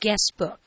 Guestbook.